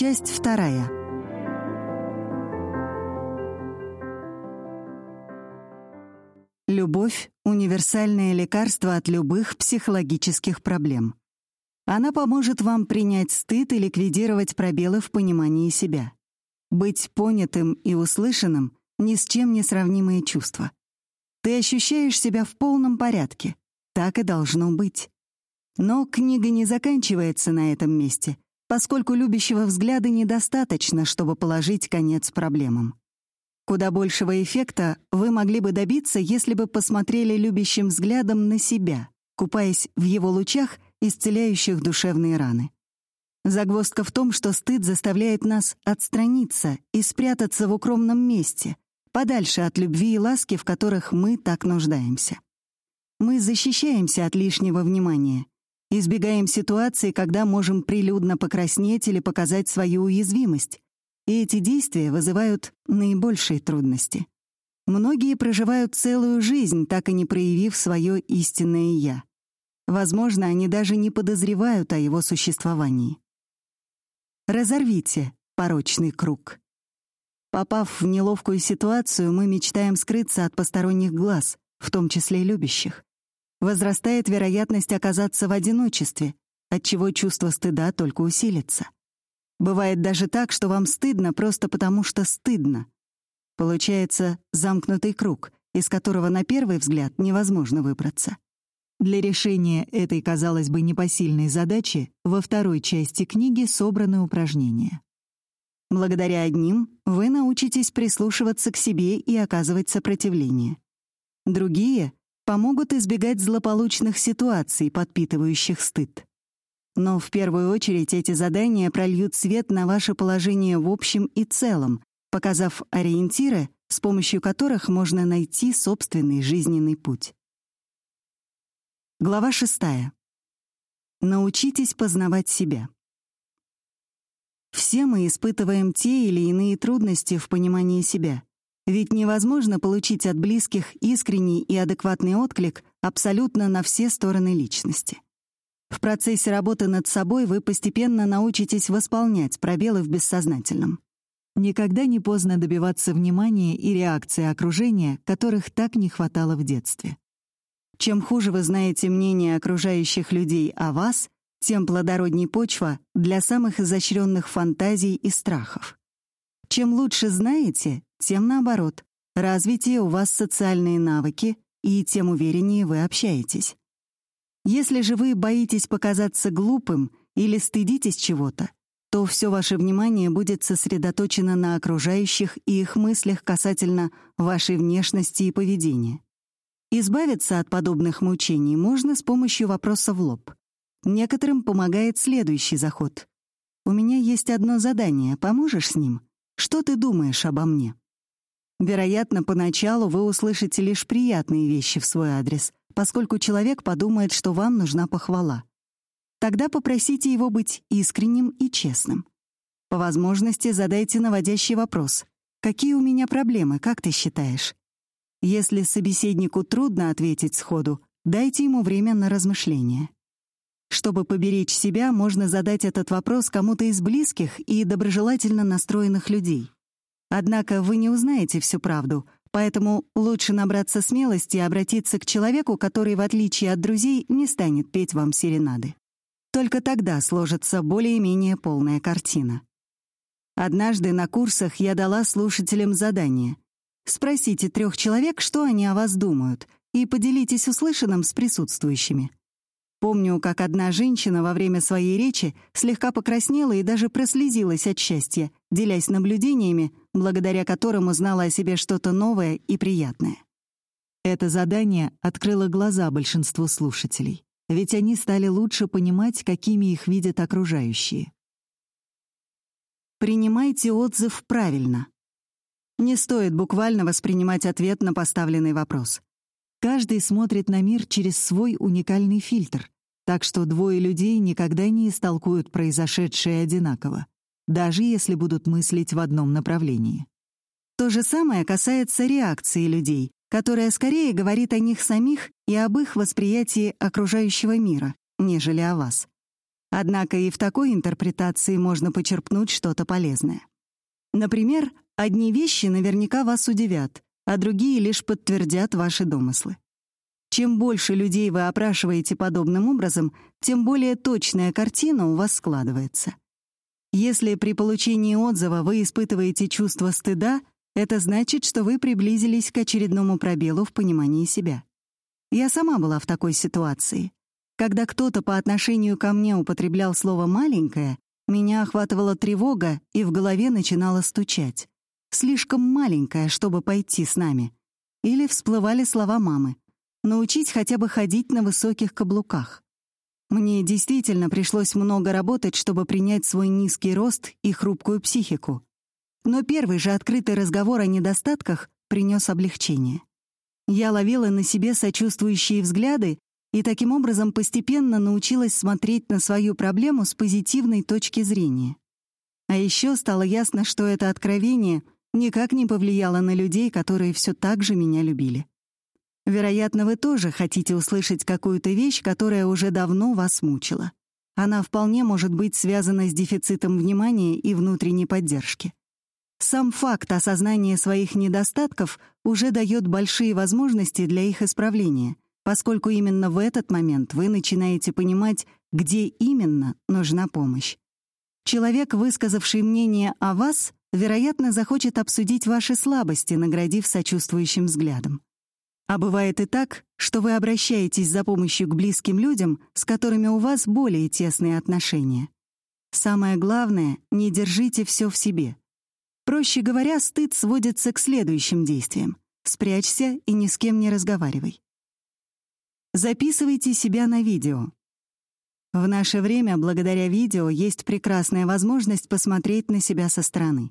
Часть вторая. Любовь — универсальное лекарство от любых психологических проблем. Она поможет вам принять стыд и ликвидировать пробелы в понимании себя. Быть понятым и услышанным — ни с чем не сравнимые чувства. Ты ощущаешь себя в полном порядке. Так и должно быть. Но книга не заканчивается на этом месте, поскольку любящего взгляда недостаточно, чтобы положить конец проблемам. Куда большего эффекта вы могли бы добиться, если бы посмотрели любящим взглядом на себя, купаясь в его лучах, исцеляющих душевные раны. Загвоздка в том, что стыд заставляет нас отстраниться и спрятаться в укромном месте, подальше от любви и ласки, в которых мы так нуждаемся. Мы защищаемся от лишнего внимания, избегаем ситуации, когда можем прилюдно покраснеть или показать свою уязвимость, и эти действия вызывают наибольшие трудности. Многие проживают целую жизнь, так и не проявив свое истинное «я». Возможно, они даже не подозревают о его существовании. Разорвите порочный круг. Попав в неловкую ситуацию, мы мечтаем скрыться от посторонних глаз, в том числе любящих. Возрастает вероятность оказаться в одиночестве, отчего чувство стыда только усилится. Бывает даже так, что вам стыдно просто потому, что стыдно. Получается замкнутый круг, из которого на первый взгляд невозможно выбраться. Для решения этой, казалось бы, непосильной задачи во второй части книги собраны упражнения. Благодаря одним вы научитесь прислушиваться к себе и оказывать сопротивление. Другие помогут избегать злополучных ситуаций, подпитывающих стыд. Но в первую очередь эти задания прольют свет на ваше положение в общем и целом, показав ориентиры, с помощью которых можно найти собственный жизненный путь. Глава шестая. Научитесь познавать себя. Все мы испытываем те или иные трудности в понимании себя. Ведь невозможно получить от близких искренний и адекватный отклик абсолютно на все стороны личности. В процессе работы над собой вы постепенно научитесь восполнять пробелы в бессознательном. Никогда не поздно добиваться внимания и реакции окружения, которых так не хватало в детстве. Чем хуже вы знаете мнение окружающих людей о вас, тем плодородней почва для самых изощренных фантазий и страхов. Чем лучше знаете, тем наоборот, развитие у вас социальные навыки, и тем увереннее вы общаетесь. Если же вы боитесь показаться глупым или стыдитесь чего-то, то все ваше внимание будет сосредоточено на окружающих и их мыслях касательно вашей внешности и поведения. Избавиться от подобных мучений можно с помощью вопроса в лоб. Некоторым помогает следующий заход. «У меня есть одно задание, поможешь с ним? Что ты думаешь обо мне?» Вероятно, поначалу вы услышите лишь приятные вещи в свой адрес, поскольку человек подумает, что вам нужна похвала. Тогда попросите его быть искренним и честным. По возможности задайте наводящий вопрос. «Какие у меня проблемы, как ты считаешь?» Если собеседнику трудно ответить сходу, дайте ему время на размышление. Чтобы поберечь себя, можно задать этот вопрос кому-то из близких и доброжелательно настроенных людей. Однако вы не узнаете всю правду, Поэтому лучше набраться смелости и обратиться к человеку, который, в отличие от друзей, не станет петь вам серенады. Только тогда сложится более-менее полная картина. Однажды на курсах я дала слушателям задание. Спросите трех человек, что они о вас думают, и поделитесь услышанным с присутствующими. Помню, как одна женщина во время своей речи слегка покраснела и даже прослезилась от счастья, делясь наблюдениями, благодаря которым узнала о себе что-то новое и приятное. Это задание открыло глаза большинству слушателей, ведь они стали лучше понимать, какими их видят окружающие. Принимайте отзыв правильно. Не стоит буквально воспринимать ответ на поставленный вопрос. Каждый смотрит на мир через свой уникальный фильтр, так что двое людей никогда не истолкуют произошедшее одинаково, даже если будут мыслить в одном направлении. То же самое касается реакции людей, которая скорее говорит о них самих и об их восприятии окружающего мира, нежели о вас. Однако и в такой интерпретации можно почерпнуть что-то полезное. Например, одни вещи наверняка вас удивят, а другие лишь подтвердят ваши домыслы. Чем больше людей вы опрашиваете подобным образом, тем более точная картина у вас складывается. Если при получении отзыва вы испытываете чувство стыда, это значит, что вы приблизились к очередному пробелу в понимании себя. Я сама была в такой ситуации. Когда кто-то по отношению ко мне употреблял слово «маленькое», меня охватывала тревога и в голове начинала стучать. Слишком маленькая, чтобы пойти с нами. Или всплывали слова мамы. Научить хотя бы ходить на высоких каблуках. Мне действительно пришлось много работать, чтобы принять свой низкий рост и хрупкую психику. Но первый же открытый разговор о недостатках принес облегчение. Я ловила на себе сочувствующие взгляды и таким образом постепенно научилась смотреть на свою проблему с позитивной точки зрения. А еще стало ясно, что это откровение никак не повлияло на людей, которые все так же меня любили. Вероятно, вы тоже хотите услышать какую-то вещь, которая уже давно вас мучила. Она вполне может быть связана с дефицитом внимания и внутренней поддержки. Сам факт осознания своих недостатков уже дает большие возможности для их исправления, поскольку именно в этот момент вы начинаете понимать, где именно нужна помощь. Человек, высказавший мнение о вас, вероятно, захочет обсудить ваши слабости, наградив сочувствующим взглядом. А бывает и так, что вы обращаетесь за помощью к близким людям, с которыми у вас более тесные отношения. Самое главное — не держите все в себе. Проще говоря, стыд сводится к следующим действиям. Спрячься и ни с кем не разговаривай. Записывайте себя на видео. В наше время, благодаря видео, есть прекрасная возможность посмотреть на себя со стороны.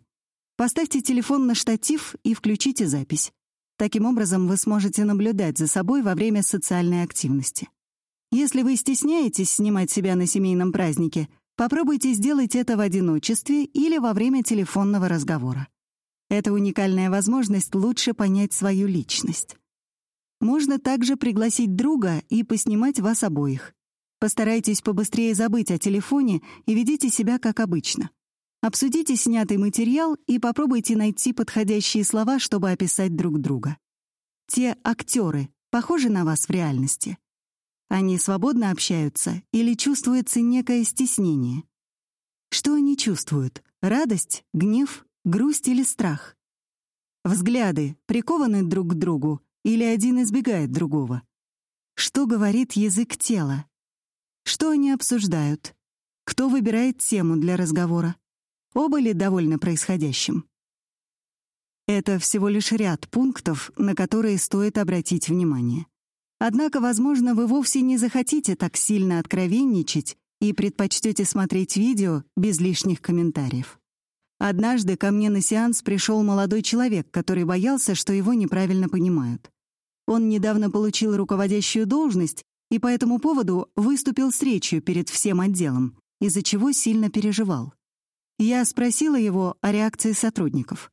Поставьте телефон на штатив и включите запись. Таким образом, вы сможете наблюдать за собой во время социальной активности. Если вы стесняетесь снимать себя на семейном празднике, попробуйте сделать это в одиночестве или во время телефонного разговора. Это уникальная возможность лучше понять свою личность. Можно также пригласить друга и поснимать вас обоих. Постарайтесь побыстрее забыть о телефоне и ведите себя как обычно. Обсудите снятый материал и попробуйте найти подходящие слова, чтобы описать друг друга. Те актеры похожи на вас в реальности? Они свободно общаются или чувствуется некое стеснение? Что они чувствуют? Радость, гнев, грусть или страх? Взгляды прикованы друг к другу или один избегает другого? Что говорит язык тела? Что они обсуждают? Кто выбирает тему для разговора? Оба ли довольны происходящим? Это всего лишь ряд пунктов, на которые стоит обратить внимание. Однако, возможно, вы вовсе не захотите так сильно откровенничать и предпочтете смотреть видео без лишних комментариев. Однажды ко мне на сеанс пришел молодой человек, который боялся, что его неправильно понимают. Он недавно получил руководящую должность и по этому поводу выступил с речью перед всем отделом, из-за чего сильно переживал. Я спросила его о реакции сотрудников.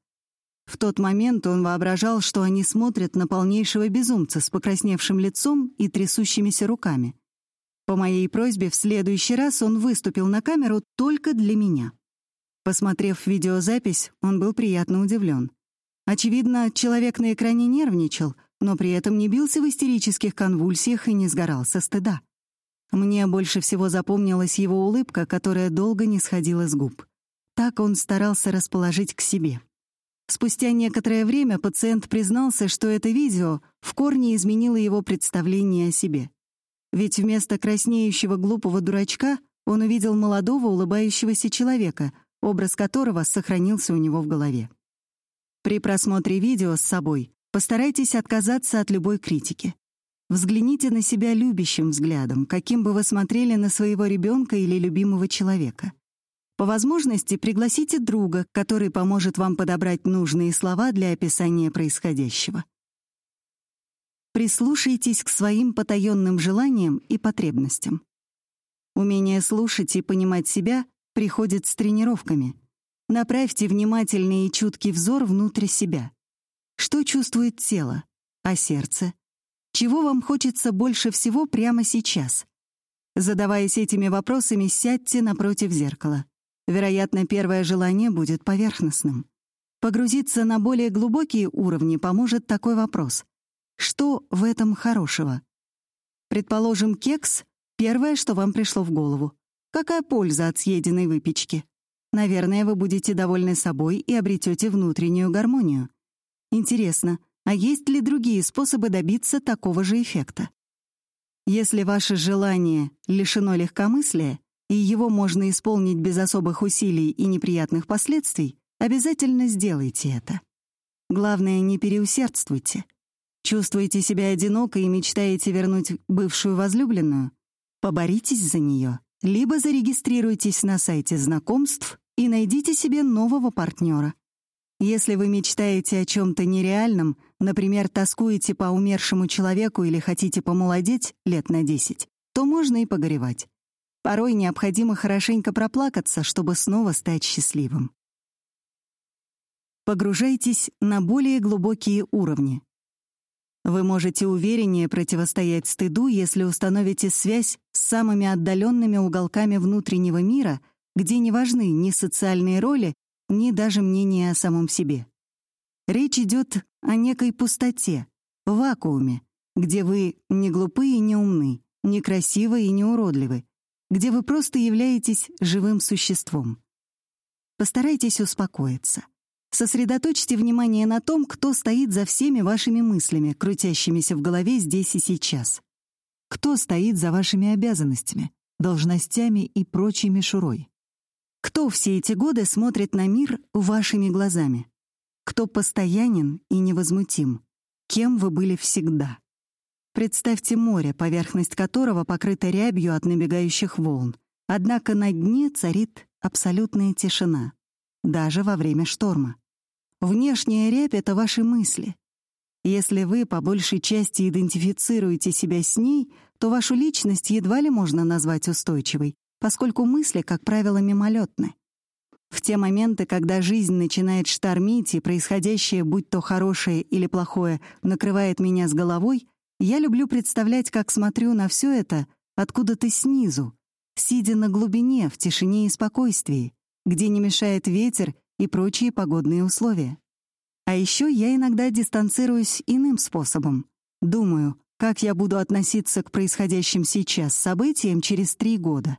В тот момент он воображал, что они смотрят на полнейшего безумца с покрасневшим лицом и трясущимися руками. По моей просьбе в следующий раз он выступил на камеру только для меня. Посмотрев видеозапись, он был приятно удивлен. Очевидно, человек на экране нервничал, но при этом не бился в истерических конвульсиях и не сгорал со стыда. Мне больше всего запомнилась его улыбка, которая долго не сходила с губ. Так он старался расположить к себе. Спустя некоторое время пациент признался, что это видео в корне изменило его представление о себе. Ведь вместо краснеющего глупого дурачка он увидел молодого улыбающегося человека, образ которого сохранился у него в голове. При просмотре видео с собой постарайтесь отказаться от любой критики. Взгляните на себя любящим взглядом, каким бы вы смотрели на своего ребенка или любимого человека. По возможности пригласите друга, который поможет вам подобрать нужные слова для описания происходящего. Прислушайтесь к своим потаенным желаниям и потребностям. Умение слушать и понимать себя приходит с тренировками. Направьте внимательный и чуткий взор внутрь себя. Что чувствует тело, а сердце? Чего вам хочется больше всего прямо сейчас? Задаваясь этими вопросами, сядьте напротив зеркала. Вероятно, первое желание будет поверхностным. Погрузиться на более глубокие уровни поможет такой вопрос. Что в этом хорошего? Предположим, кекс — первое, что вам пришло в голову. Какая польза от съеденной выпечки? Наверное, вы будете довольны собой и обретете внутреннюю гармонию. Интересно, а есть ли другие способы добиться такого же эффекта? Если ваше желание лишено легкомыслия, и его можно исполнить без особых усилий и неприятных последствий, обязательно сделайте это. Главное, не переусердствуйте. Чувствуете себя одиноко и мечтаете вернуть бывшую возлюбленную? Поборитесь за нее, либо зарегистрируйтесь на сайте знакомств и найдите себе нового партнера. Если вы мечтаете о чем-то нереальном, например, тоскуете по умершему человеку или хотите помолодеть лет на 10, то можно и погоревать. Порой необходимо хорошенько проплакаться, чтобы снова стать счастливым. Погружайтесь на более глубокие уровни. Вы можете увереннее противостоять стыду, если установите связь с самыми отдаленными уголками внутреннего мира, где не важны ни социальные роли, ни даже мнение о самом себе. Речь идет о некой пустоте, вакууме, где вы не глупы и не умны, не красивы и не уродливы, где вы просто являетесь живым существом. Постарайтесь успокоиться. Сосредоточьте внимание на том, кто стоит за всеми вашими мыслями, крутящимися в голове здесь и сейчас. Кто стоит за вашими обязанностями, должностями и прочей мишурой. Кто все эти годы смотрит на мир вашими глазами? Кто постоянен и невозмутим? Кем вы были всегда? Представьте море, поверхность которого покрыта рябью от набегающих волн. Однако на дне царит абсолютная тишина, даже во время шторма. Внешняя рябь — это ваши мысли. Если вы по большей части идентифицируете себя с ней, то вашу личность едва ли можно назвать устойчивой, поскольку мысли, как правило, мимолетны. В те моменты, когда жизнь начинает штормить и происходящее, будь то хорошее или плохое, накрывает меня с головой, я люблю представлять, как смотрю на все это откуда-то снизу, сидя на глубине, в тишине и спокойствии, где не мешает ветер и прочие погодные условия. А еще я иногда дистанцируюсь иным способом. Думаю, как я буду относиться к происходящим сейчас событиям через три года.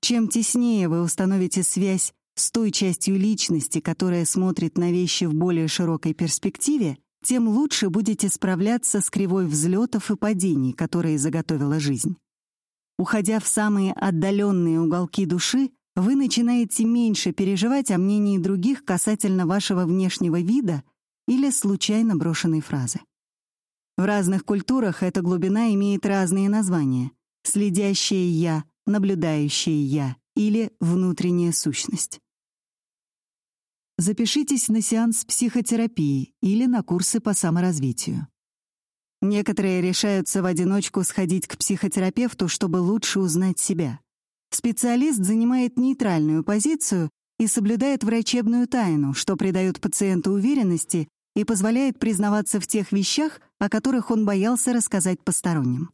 Чем теснее вы установите связь с той частью личности, которая смотрит на вещи в более широкой перспективе, тем лучше будете справляться с кривой взлетов и падений, которые заготовила жизнь. Уходя в самые отдаленные уголки души, вы начинаете меньше переживать о мнении других касательно вашего внешнего вида или случайно брошенной фразы. В разных культурах эта глубина имеет разные названия. Следящее «я», наблюдающее «я» или внутренняя сущность. Запишитесь на сеанс психотерапии или на курсы по саморазвитию. Некоторые решаются в одиночку сходить к психотерапевту, чтобы лучше узнать себя. Специалист занимает нейтральную позицию и соблюдает врачебную тайну, что придает пациенту уверенности и позволяет признаваться в тех вещах, о которых он боялся рассказать посторонним.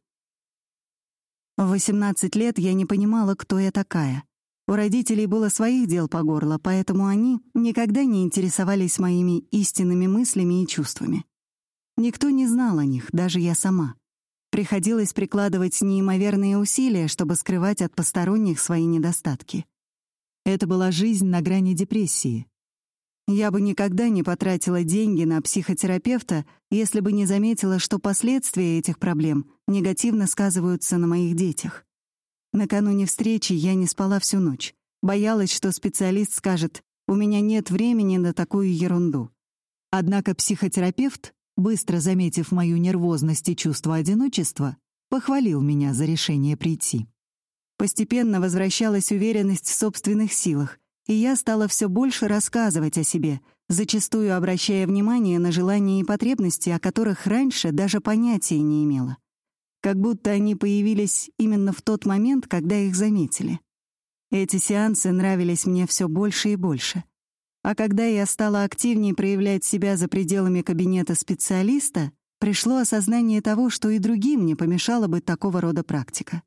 В 18 лет я не понимала, кто я такая. У родителей было своих дел по горло, поэтому они никогда не интересовались моими истинными мыслями и чувствами. Никто не знал о них, даже я сама. Приходилось прикладывать неимоверные усилия, чтобы скрывать от посторонних свои недостатки. Это была жизнь на грани депрессии. Я бы никогда не потратила деньги на психотерапевта, если бы не заметила, что последствия этих проблем негативно сказываются на моих детях. Накануне встречи я не спала всю ночь. Боялась, что специалист скажет «у меня нет времени на такую ерунду». Однако психотерапевт, быстро заметив мою нервозность и чувство одиночества, похвалил меня за решение прийти. Постепенно возвращалась уверенность в собственных силах, и я стала все больше рассказывать о себе, зачастую обращая внимание на желания и потребности, о которых раньше даже понятия не имела. Как будто они появились именно в тот момент, когда их заметили. Эти сеансы нравились мне все больше и больше. А когда я стала активнее проявлять себя за пределами кабинета специалиста, пришло осознание того, что и другим не помешала бы такого рода практика.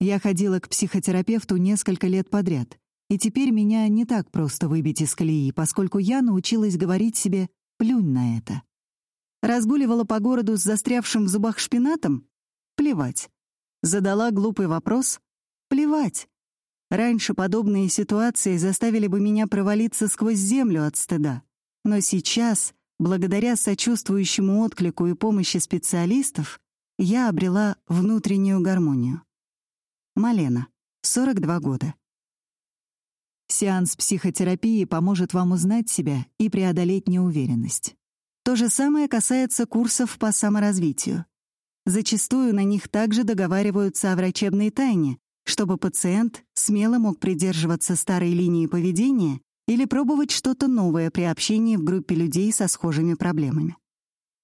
Я ходила к психотерапевту несколько лет подряд, и теперь меня не так просто выбить из колеи, поскольку я научилась говорить себе «плюнь на это». Разгуливала по городу с застрявшим в зубах шпинатом? Плевать. Задала глупый вопрос? Плевать. Раньше подобные ситуации заставили бы меня провалиться сквозь землю от стыда. Но сейчас, благодаря сочувствующему отклику и помощи специалистов, я обрела внутреннюю гармонию. Малена, 42 года. Сеанс психотерапии поможет вам узнать себя и преодолеть неуверенность. То же самое касается курсов по саморазвитию. Зачастую на них также договариваются о врачебной тайне, чтобы пациент смело мог придерживаться старой линии поведения или пробовать что-то новое при общении в группе людей со схожими проблемами.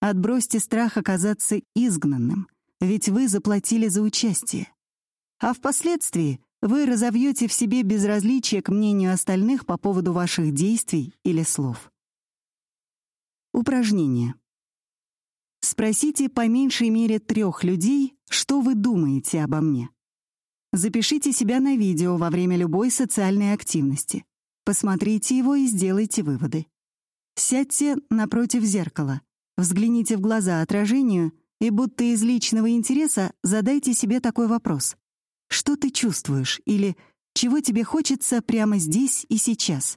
Отбросьте страх оказаться изгнанным, ведь вы заплатили за участие. А впоследствии вы разовьете в себе безразличие к мнению остальных по поводу ваших действий или слов. Упражнение. Спросите по меньшей мере трех людей, что вы думаете обо мне. Запишите себя на видео во время любой социальной активности. Посмотрите его и сделайте выводы. Сядьте напротив зеркала, взгляните в глаза отражению и будто из личного интереса задайте себе такой вопрос. Что ты чувствуешь или чего тебе хочется прямо здесь и сейчас?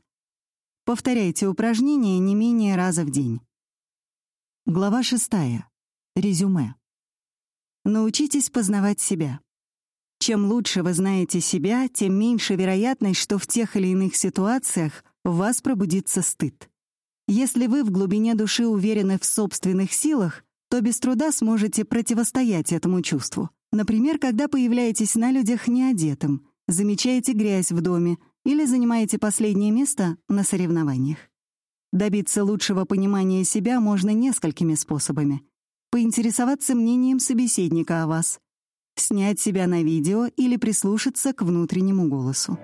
Повторяйте упражнение не менее раза в день. Глава шестая. Резюме. Научитесь познавать себя. Чем лучше вы знаете себя, тем меньше вероятность, что в тех или иных ситуациях в вас пробудится стыд. Если вы в глубине души уверены в собственных силах, то без труда сможете противостоять этому чувству. Например, когда появляетесь на людях неодетым, замечаете грязь в доме или занимаете последнее место на соревнованиях. Добиться лучшего понимания себя можно несколькими способами. Поинтересоваться мнением собеседника о вас, снять себя на видео или прислушаться к внутреннему голосу.